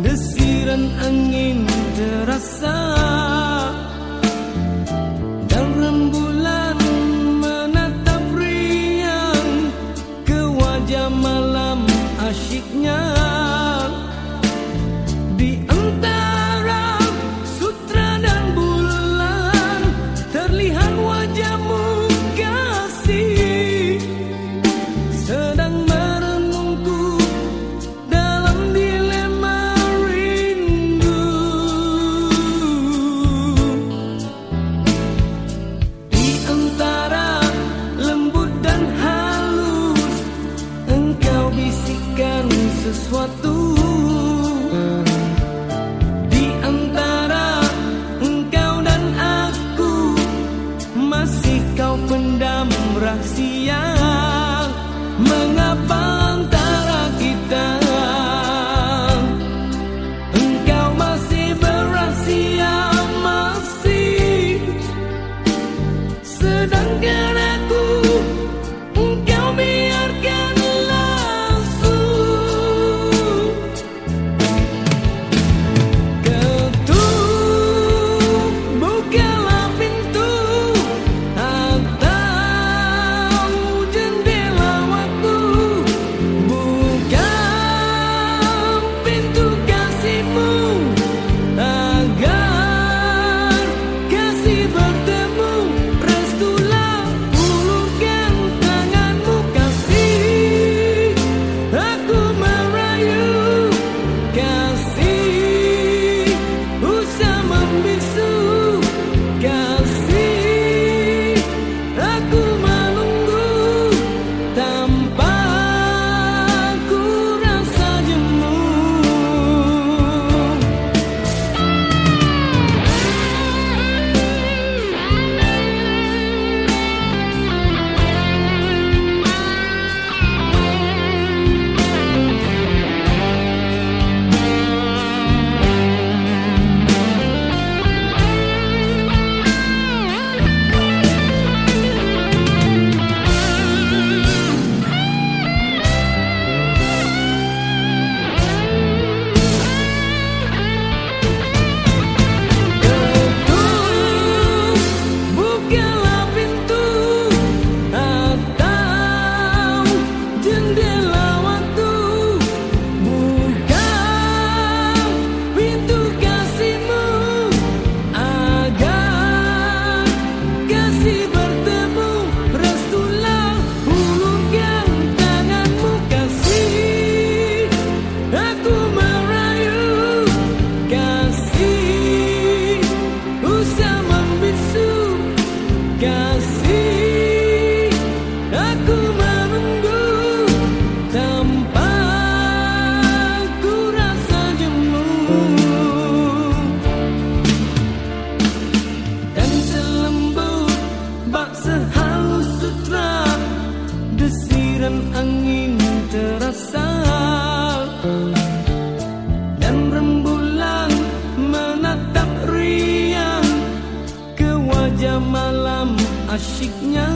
Desiran angin terasa asyiknya